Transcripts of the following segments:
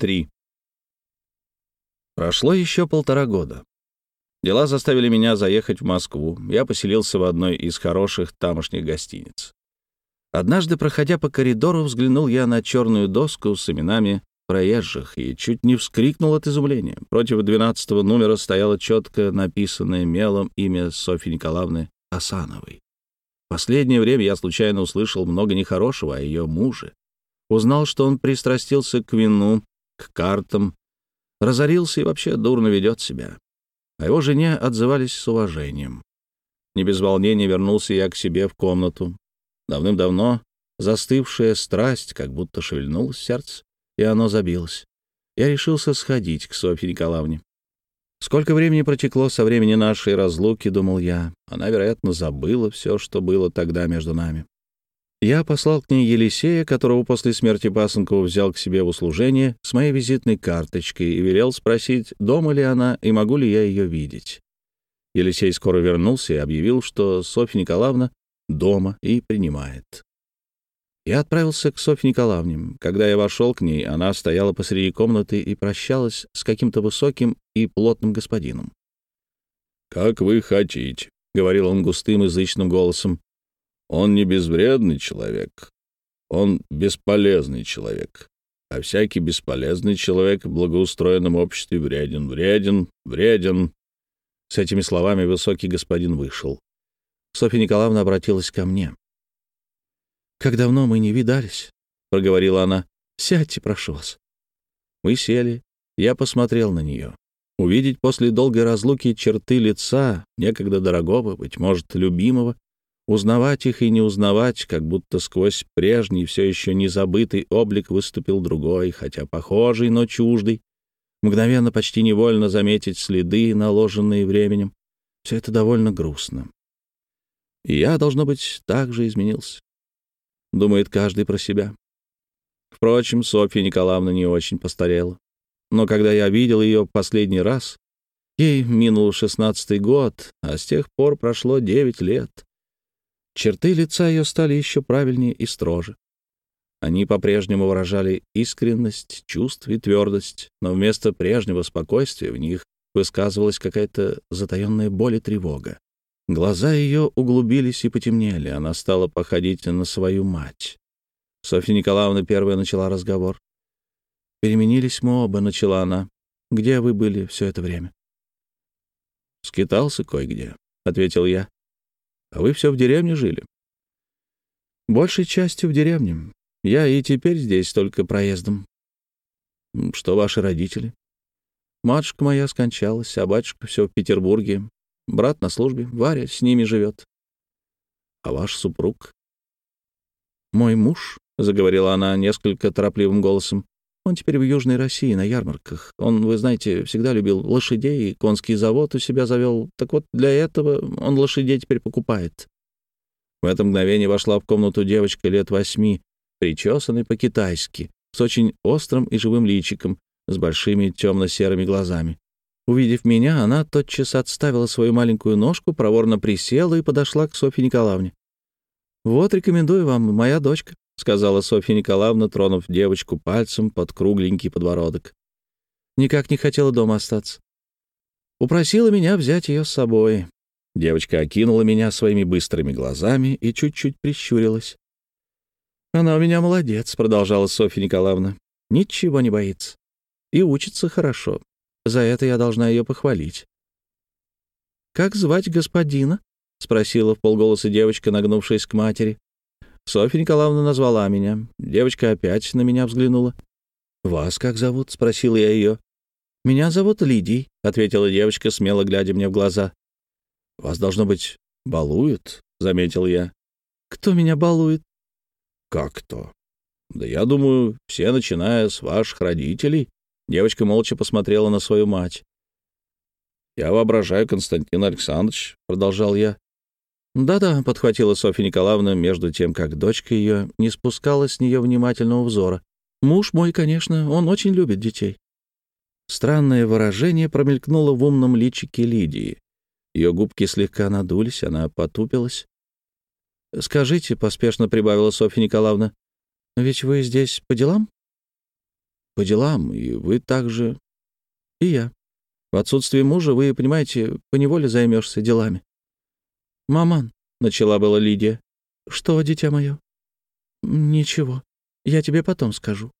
3. Прошло еще полтора года. Дела заставили меня заехать в Москву. Я поселился в одной из хороших тамошних гостиниц. Однажды, проходя по коридору, взглянул я на черную доску с именами проезжих и чуть не вскрикнул от изумления. Против двенадцатого номера стояло четко написанное мелом имя Софьи Николаевны Асановой. В последнее время я случайно услышал много нехорошего о ее муже. Узнал, что он пристрастился к вину, к картам, разорился и вообще дурно ведет себя. О его жене отзывались с уважением. Не без волнения вернулся я к себе в комнату. Давным-давно застывшая страсть как будто шевельнулась сердце, и оно забилось. Я решился сходить к Софье Николаевне. Сколько времени протекло со времени нашей разлуки, думал я. Она, вероятно, забыла все, что было тогда между нами. Я послал к ней Елисея, которого после смерти Пасынкова взял к себе в услужение, с моей визитной карточкой и велел спросить, дома ли она и могу ли я ее видеть. Елисей скоро вернулся и объявил, что Софья Николаевна дома и принимает. Я отправился к Софье Николаевне. Когда я вошел к ней, она стояла посреди комнаты и прощалась с каким-то высоким и плотным господином. «Как вы хотите», — говорил он густым язычным голосом. Он не безвредный человек, он бесполезный человек. А всякий бесполезный человек в благоустроенном обществе вреден, вреден, вреден. С этими словами высокий господин вышел. Софья Николаевна обратилась ко мне. «Как давно мы не видались?» — проговорила она. «Сядьте, прошу вас». Мы сели. Я посмотрел на нее. Увидеть после долгой разлуки черты лица, некогда дорогого, быть может, любимого, Узнавать их и не узнавать, как будто сквозь прежний, все еще незабытый облик выступил другой, хотя похожий, но чуждый. Мгновенно, почти невольно заметить следы, наложенные временем. Все это довольно грустно. И я, должно быть, также изменился. Думает каждый про себя. Впрочем, Софья Николаевна не очень постарела. Но когда я видел ее последний раз, ей минул шестнадцатый год, а с тех пор прошло девять лет — Черты лица ее стали еще правильнее и строже. Они по-прежнему выражали искренность, чувств и твердость, но вместо прежнего спокойствия в них высказывалась какая-то затаенная боль и тревога. Глаза ее углубились и потемнели, она стала походить на свою мать. Софья Николаевна первая начала разговор. «Переменились мы оба», — начала она. «Где вы были все это время?» «Скитался кое-где», — ответил я. А вы все в деревне жили? Большей частью в деревне. Я и теперь здесь только проездом. Что ваши родители? Матушка моя скончалась, а батюшка все в Петербурге. Брат на службе, Варя с ними живет. А ваш супруг? Мой муж, — заговорила она несколько торопливым голосом, он теперь в Южной России на ярмарках. Он, вы знаете, всегда любил лошадей, и конский завод у себя завел. Так вот, для этого он лошадей теперь покупает. В это мгновение вошла в комнату девочка лет восьми, причесанной по-китайски, с очень острым и живым личиком, с большими темно-серыми глазами. Увидев меня, она тотчас отставила свою маленькую ножку, проворно присела и подошла к Софье Николаевне. «Вот, рекомендую вам, моя дочка. — сказала Софья Николаевна, тронув девочку пальцем под кругленький подбородок. Никак не хотела дома остаться. Упросила меня взять ее с собой. Девочка окинула меня своими быстрыми глазами и чуть-чуть прищурилась. «Она у меня молодец», — продолжала Софья Николаевна. «Ничего не боится. И учится хорошо. За это я должна ее похвалить». «Как звать господина?» — спросила в полголоса девочка, нагнувшись к матери. Софья Николаевна назвала меня. Девочка опять на меня взглянула. «Вас как зовут?» — спросил я ее. «Меня зовут Лидий», — ответила девочка, смело глядя мне в глаза. «Вас, должно быть, балуют?» — заметил я. «Кто меня балует?» «Как кто?» «Да я думаю, все, начиная с ваших родителей». Девочка молча посмотрела на свою мать. «Я воображаю, Константин Александрович», — продолжал я, «Да-да», — подхватила Софья Николаевна, между тем, как дочка ее не спускала с нее внимательного взора. «Муж мой, конечно, он очень любит детей». Странное выражение промелькнуло в умном личике Лидии. Ее губки слегка надулись, она потупилась. «Скажите», — поспешно прибавила Софья Николаевна, — «ведь вы здесь по делам?» по делам, и вы также... И я. В отсутствие мужа вы, понимаете, поневоле займешься делами. «Маман», — начала была Лидия. «Что, дитя мое?» «Ничего. Я тебе потом скажу».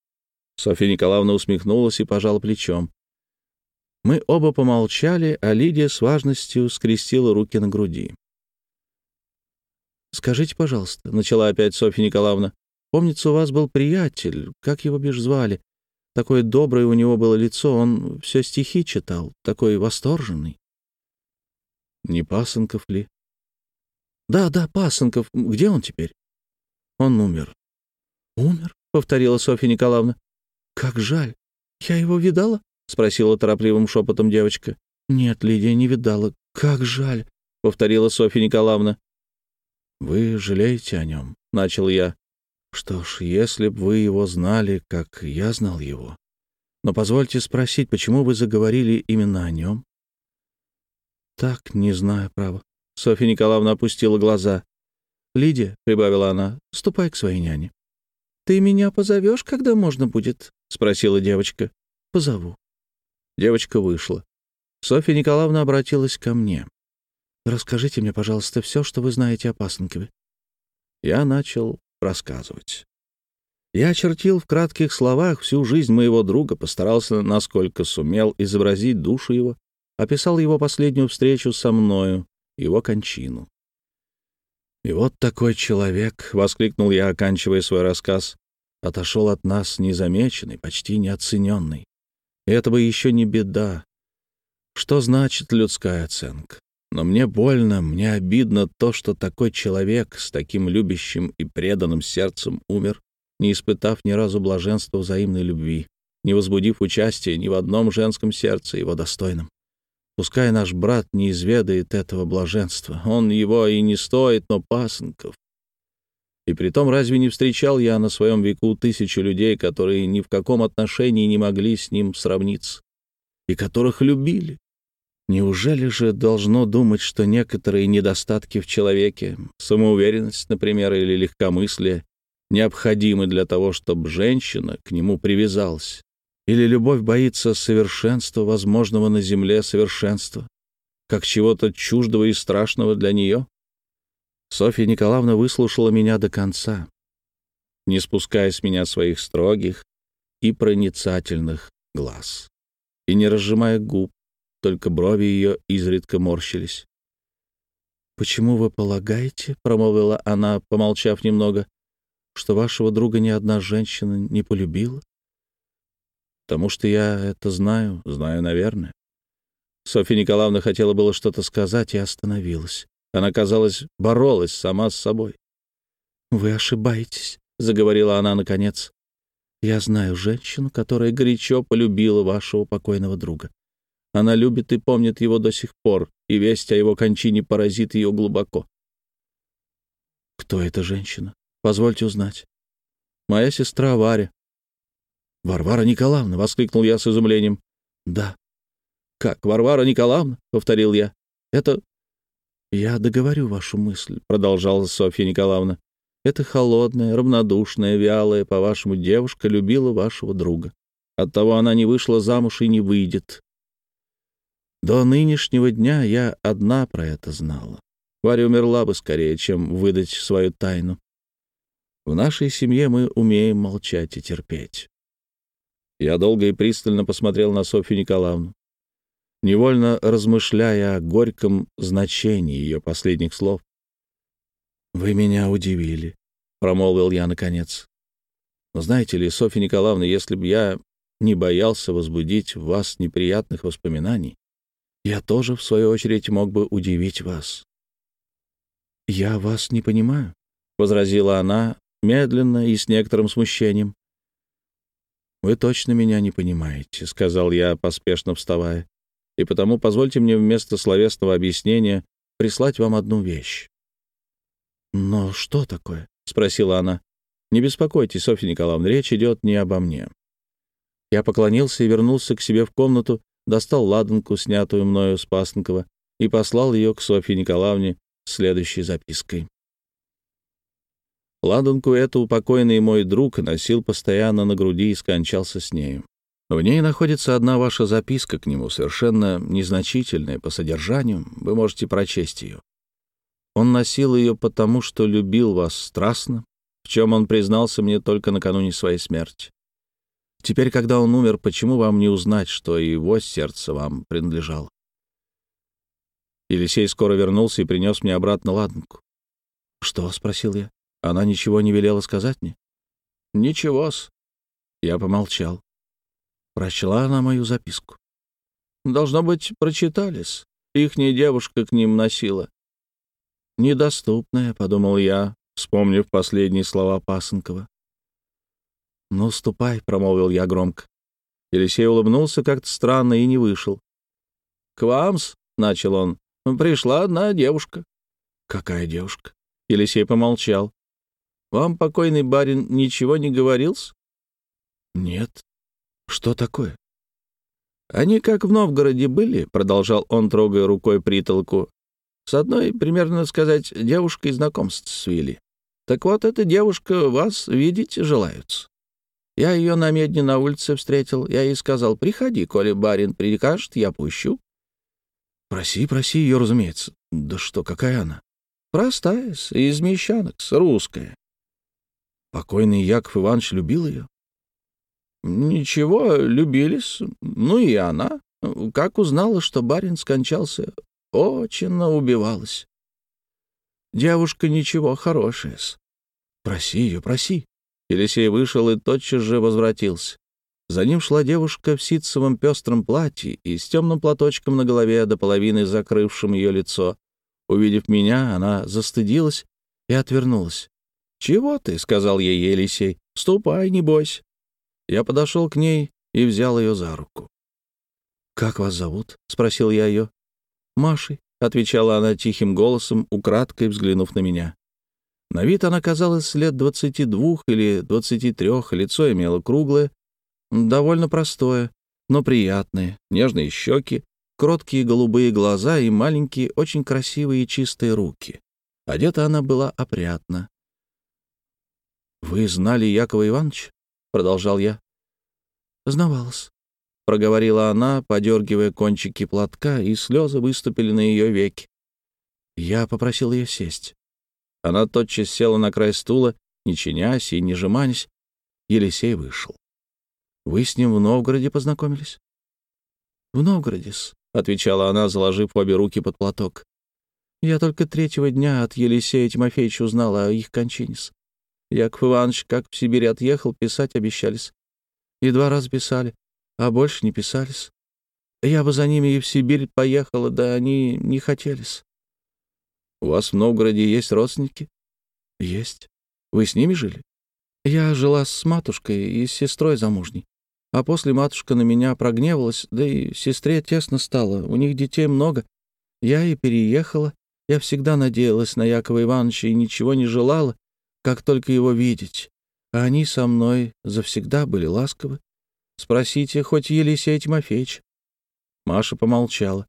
Софья Николаевна усмехнулась и пожала плечом. Мы оба помолчали, а Лидия с важностью скрестила руки на груди. «Скажите, пожалуйста», — начала опять Софья Николаевна, «помнится, у вас был приятель, как его бишь звали? Такое доброе у него было лицо, он все стихи читал, такой восторженный». «Не Пасынков ли?» «Да, да, Пасынков. Где он теперь?» «Он умер». «Умер?» — повторила Софья Николаевна. «Как жаль. Я его видала?» — спросила торопливым шепотом девочка. «Нет, Лидия не видала. Как жаль!» — повторила Софья Николаевна. «Вы жалеете о нем?» — начал я. «Что ж, если б вы его знали, как я знал его. Но позвольте спросить, почему вы заговорили именно о нем?» «Так, не знаю, право». Софья Николаевна опустила глаза. «Лидия», — прибавила она, — «ступай к своей няне». «Ты меня позовешь, когда можно будет?» — спросила девочка. «Позову». Девочка вышла. Софья Николаевна обратилась ко мне. Расскажите мне, пожалуйста, все, что вы знаете о Пасынкове». Я начал рассказывать. Я очертил в кратких словах всю жизнь моего друга, постарался, насколько сумел, изобразить душу его, описал его последнюю встречу со мною, его кончину. «И вот такой человек», — воскликнул я, оканчивая свой рассказ, — отошел от нас незамеченный, почти неоцененный. И это бы еще не беда. Что значит людская оценка? Но мне больно, мне обидно то, что такой человек с таким любящим и преданным сердцем умер, не испытав ни разу блаженства взаимной любви, не возбудив участия ни в одном женском сердце его достойном. Пускай наш брат не изведает этого блаженства, он его и не стоит, но пасынков. И притом разве не встречал я на своем веку тысячу людей, которые ни в каком отношении не могли с ним сравниться, и которых любили? Неужели же должно думать, что некоторые недостатки в человеке, самоуверенность, например, или легкомыслие, необходимы для того, чтобы женщина к нему привязалась? Или любовь боится совершенства, возможного на земле совершенства, как чего-то чуждого и страшного для нее? Софья Николаевна выслушала меня до конца, не спуская с меня своих строгих и проницательных глаз и не разжимая губ, только брови ее изредка морщились. «Почему вы полагаете, — промолвила она, помолчав немного, — что вашего друга ни одна женщина не полюбила?» «Потому что я это знаю, знаю, наверное». Софья Николаевна хотела было что-то сказать и остановилась. Она, казалось, боролась сама с собой. «Вы ошибаетесь», — заговорила она наконец. «Я знаю женщину, которая горячо полюбила вашего покойного друга. Она любит и помнит его до сих пор, и весть о его кончине поразит ее глубоко. Кто эта женщина? Позвольте узнать. Моя сестра Варя. Варвара Николаевна, воскликнул я с изумлением. Да. Как, Варвара Николаевна? повторил я. Это... Я договорю вашу мысль, продолжала Софья Николаевна. Эта холодная, равнодушная, вялая, по-вашему, девушка любила вашего друга. Оттого она не вышла замуж и не выйдет. До нынешнего дня я одна про это знала. Варя умерла бы скорее, чем выдать свою тайну. В нашей семье мы умеем молчать и терпеть. Я долго и пристально посмотрел на Софью Николаевну, невольно размышляя о горьком значении ее последних слов. «Вы меня удивили», — промолвил я наконец. «Но знаете ли, Софья Николаевна, если бы я не боялся возбудить в вас неприятных воспоминаний, я тоже, в свою очередь, мог бы удивить вас». «Я вас не понимаю», — возразила она медленно и с некоторым смущением. «Вы точно меня не понимаете», — сказал я, поспешно вставая. «И потому позвольте мне вместо словесного объяснения прислать вам одну вещь». «Но что такое?» — спросила она. «Не беспокойтесь, Софья Николаевна, речь идет не обо мне». Я поклонился и вернулся к себе в комнату, достал ладанку, снятую мною с Пасынкова, и послал ее к Софье Николаевне следующей запиской. Ладанку эту покойный мой друг носил постоянно на груди и скончался с нею. В ней находится одна ваша записка к нему, совершенно незначительная по содержанию. Вы можете прочесть ее. Он носил ее потому, что любил вас страстно, в чем он признался мне только накануне своей смерти. Теперь, когда он умер, почему вам не узнать, что его сердце вам принадлежало? Елисей скоро вернулся и принес мне обратно ладанку. «Что?» — спросил я. «Она ничего не велела сказать мне?» «Ничего-с». Я помолчал. Прочла она мою записку. «Должно быть, прочитались. Ихняя девушка к ним носила». «Недоступная», — подумал я, вспомнив последние слова Пасынкова. «Ну, ступай», — промолвил я громко. Елисей улыбнулся как-то странно и не вышел. «К вам-с», — начал он, — «пришла одна девушка». «Какая девушка?» Елисей помолчал. «Вам покойный барин ничего не говорил-с?» «Нет. Что такое?» «Они как в Новгороде были», — продолжал он, трогая рукой притолку. «С одной, примерно сказать, девушкой знакомств свели. Так вот, эта девушка вас видеть желают. Я ее на медне на улице встретил. Я ей сказал, приходи, коли барин прикажет, я пущу. Проси, проси ее, разумеется. Да что, какая она? Простая, из мещанок, русская. Покойный Яков Иванович любил ее? Ничего, любились. Ну и она. Как узнала, что барин скончался, очень убивалась. Девушка ничего, хорошая. Проси ее, проси. Елисей вышел и тотчас же возвратился. За ним шла девушка в ситцевом пестром платье и с темным платочком на голове до половины закрывшим ее лицо. Увидев меня, она застыдилась и отвернулась. «Чего ты?» — сказал ей Елисей. «Ступай, не бойся». Я подошел к ней и взял ее за руку. «Как вас зовут?» — спросил я ее. «Машей», — отвечала она тихим голосом, украдкой взглянув на меня. На вид она казалась лет двадцати двух или двадцати трех, лицо имело круглое, довольно простое, но приятное, нежные щеки, кроткие голубые глаза и маленькие, очень красивые и чистые руки. Одета она была опрятно. «Вы знали Якова Ивановича?» — продолжал я. «Знавалась», — проговорила она, подергивая кончики платка, и слезы выступили на ее веки. Я попросил ее сесть. Она тотчас села на край стула, не чинясь и не жеманясь. Елисей вышел. «Вы с ним в Новгороде познакомились?» «В Новгороде-с», — отвечала она, заложив обе руки под платок. «Я только третьего дня от Елисея Тимофеевича узнала о их кончине-с. Яков Иванович, как в Сибирь отъехал, писать обещались. И два раза писали, а больше не писались. Я бы за ними и в Сибирь поехала, да они не хотелись. У вас в Новгороде есть родственники? Есть. Вы с ними жили? Я жила с матушкой и с сестрой замужней. А после матушка на меня прогневалась, да и сестре тесно стало. У них детей много. Я и переехала. Я всегда надеялась на Якова Ивановича и ничего не желала, как только его видеть. А они со мной завсегда были ласковы. Спросите хоть Елисея Тимофеевич. Маша помолчала.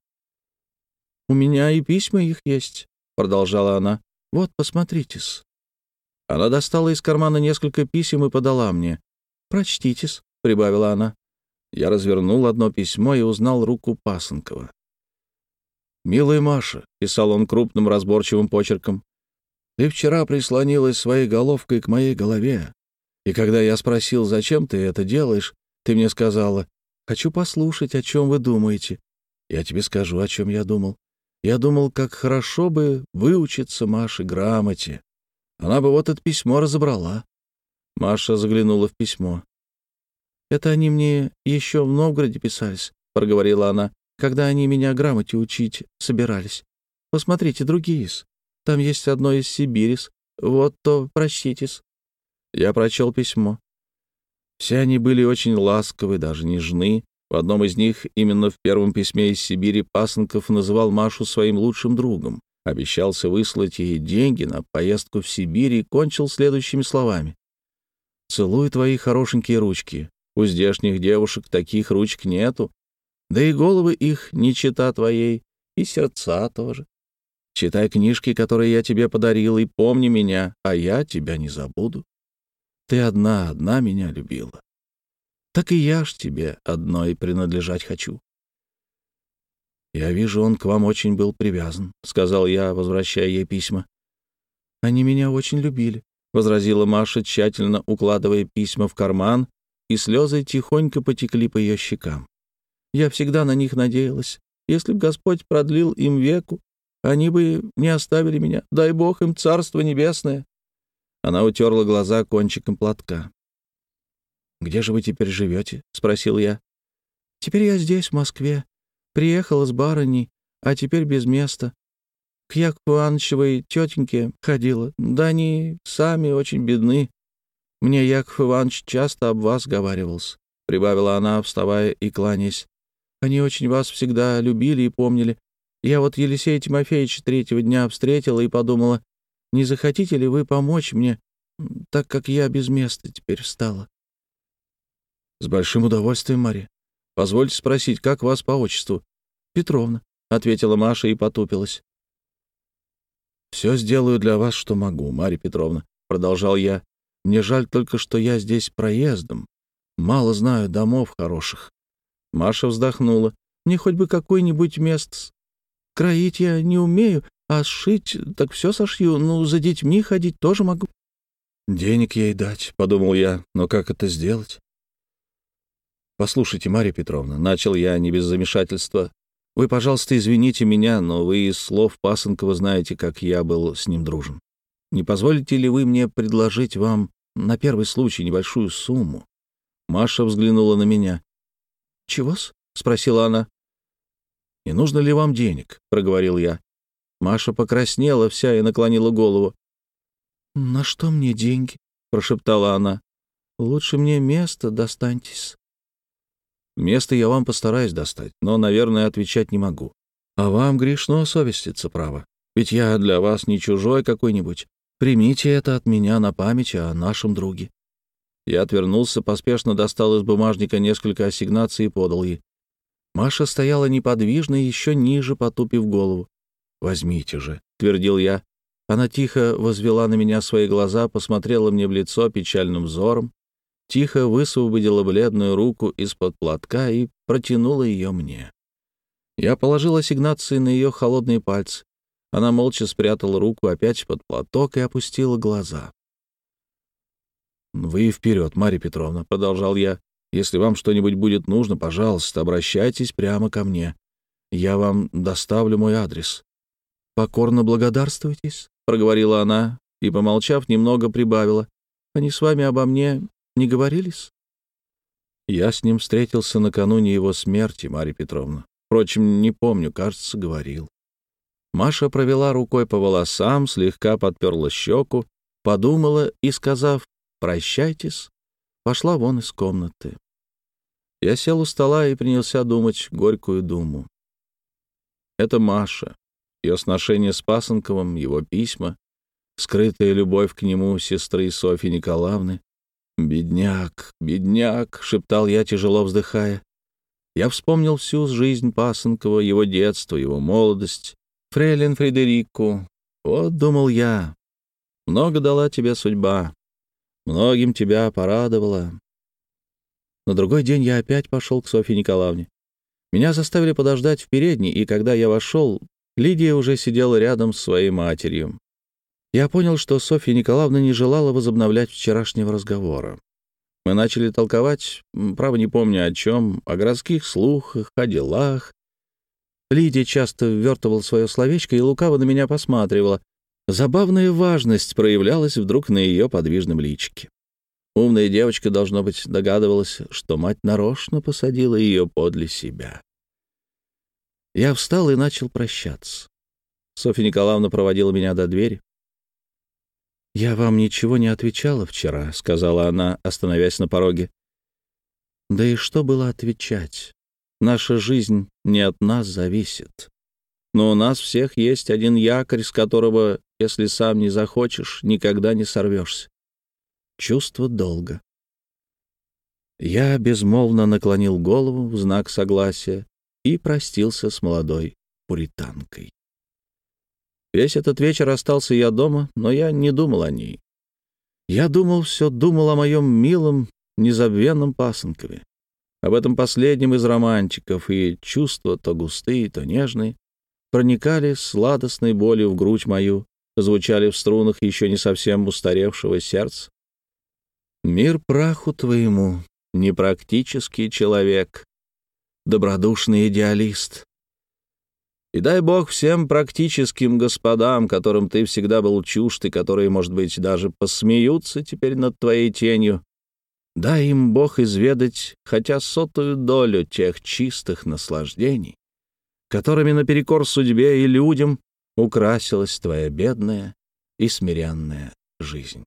У меня и письма их есть продолжала она. «Вот, посмотрите-с». Она достала из кармана несколько писем и подала мне. «Прочтите-с», — прибавила она. Я развернул одно письмо и узнал руку Пасынкова. «Милая Маша», — писал он крупным разборчивым почерком, «ты вчера прислонилась своей головкой к моей голове, и когда я спросил, зачем ты это делаешь, ты мне сказала, хочу послушать, о чем вы думаете. Я тебе скажу, о чем я думал. Я думал, как хорошо бы выучиться Маше грамоте. Она бы вот это письмо разобрала. Маша заглянула в письмо. «Это они мне еще в Новгороде писались», — проговорила она, «когда они меня грамоте учить собирались. Посмотрите, другие-с. Там есть одно из Сибирис. Вот то прочтитесь». Я прочел письмо. Все они были очень ласковы, даже нежны, в одном из них, именно в первом письме из Сибири, Пасынков называл Машу своим лучшим другом, обещался выслать ей деньги на поездку в Сибирь и кончил следующими словами. «Целую твои хорошенькие ручки. У здешних девушек таких ручек нету, да и головы их не чита твоей, и сердца тоже. Читай книжки, которые я тебе подарил, и помни меня, а я тебя не забуду. Ты одна, одна меня любила. так и я ж тебе одной принадлежать хочу». «Я вижу, он к вам очень был привязан», — сказал я, возвращая ей письма. «Они меня очень любили», — возразила Маша, тщательно укладывая письма в карман, и слезы тихонько потекли по ее щекам. «Я всегда на них надеялась. Если б Господь продлил им веку, они бы не оставили меня. Дай Бог им царство небесное». Она утерла глаза кончиком платка. «Где же вы теперь живете?» — спросил я. «Теперь я здесь, в Москве. Приехала с барыней, а теперь без места. К Якову Ивановичевой тетеньке ходила. Да они сами очень бедны. Мне Яков Иванович часто об вас говаривался», — прибавила она, вставая и кланяясь. «Они очень вас всегда любили и помнили. Я вот Елисея Тимофеевича третьего дня встретила и подумала, не захотите ли вы помочь мне, так как я без места теперь встала?» «С большим удовольствием, Мария. Позвольте спросить, как вас по отчеству?» «Петровна», — ответила Маша и потупилась. «Все сделаю для вас, что могу, Марья Петровна», — продолжал я. «Мне жаль только, что я здесь проездом. Мало знаю домов хороших». Маша вздохнула. «Мне хоть бы какое-нибудь место. Кроить я не умею, а сшить так все сошью. Ну, за детьми ходить тоже могу». «Денег ей дать», — подумал я. «Но как это сделать?» «Послушайте, Марья Петровна», — начал я не без замешательства, «вы, пожалуйста, извините меня, но вы из слов Пасынкова знаете, как я был с ним дружен. Не позволите ли вы мне предложить вам на первый случай небольшую сумму?» Маша взглянула на меня. «Чего-с?» — спросила она. «Не нужно ли вам денег?» — проговорил я. Маша покраснела вся и наклонила голову. «На что мне деньги?» — прошептала она. «Лучше мне место достаньтесь». Место я вам постараюсь достать, но, наверное, отвечать не могу. А вам грешно совеститься, право. Ведь я для вас не чужой какой-нибудь. Примите это от меня на память о нашем друге». Я отвернулся, поспешно достал из бумажника несколько ассигнаций и подал ей. Маша стояла неподвижно, еще ниже потупив голову. «Возьмите же», — твердил я. Она тихо возвела на меня свои глаза, посмотрела мне в лицо печальным взором, тихо высвободила бледную руку из-под платка и протянула ее мне. Я положил ассигнации на ее холодные пальцы. Она молча спрятала руку опять под платок и опустила глаза. «Вы вперед, Марья Петровна», — продолжал я. «Если вам что-нибудь будет нужно, пожалуйста, обращайтесь прямо ко мне. Я вам доставлю мой адрес». «Покорно благодарствуйтесь», — проговорила она и, помолчав, немного прибавила. «Они с вами обо мне не говорились?» Я с ним встретился накануне его смерти, Марья Петровна. Впрочем, не помню, кажется, говорил. Маша провела рукой по волосам, слегка подперла щеку, подумала и, сказав «прощайтесь», пошла вон из комнаты. Я сел у стола и принялся думать горькую думу. Это Маша, ее сношение с Пасынковым, его письма, скрытая любовь к нему сестры Софьи Николаевны, «Бедняк, бедняк!» — шептал я, тяжело вздыхая. Я вспомнил всю жизнь Пасынкова, его детство, его молодость, фрейлин Фредерику. Вот, думал я, много дала тебе судьба, многим тебя порадовала. На другой день я опять пошел к Софье Николаевне. Меня заставили подождать в передней, и когда я вошел, Лидия уже сидела рядом с своей матерью. Я понял, что Софья Николаевна не желала возобновлять вчерашнего разговора. Мы начали толковать, право не помню о чем, о городских слухах, о делах. Лидия часто ввертывала свое словечко и лукаво на меня посматривала. Забавная важность проявлялась вдруг на ее подвижном личике. Умная девочка, должно быть, догадывалась, что мать нарочно посадила ее подле себя. Я встал и начал прощаться. Софья Николаевна проводила меня до двери. «Я вам ничего не отвечала вчера», — сказала она, остановясь на пороге. «Да и что было отвечать? Наша жизнь не от нас зависит. Но у нас всех есть один якорь, с которого, если сам не захочешь, никогда не сорвешься. Чувство долга». Я безмолвно наклонил голову в знак согласия и простился с молодой пуританкой. Весь этот вечер остался я дома, но я не думал о ней. Я думал, все думал о моем милом, незабвенном пасынкове. об этом последнем из романтиков, и чувства, то густые, то нежные, проникали сладостной болью в грудь мою, звучали в струнах еще не совсем устаревшего сердца. Мир праху твоему, непрактический человек, добродушный идеалист. И дай Бог всем практическим господам, которым ты всегда был чужд и которые, может быть, даже посмеются теперь над твоей тенью, дай им Бог изведать хотя сотую долю тех чистых наслаждений, которыми наперекор судьбе и людям украсилась твоя бедная и смиренная жизнь.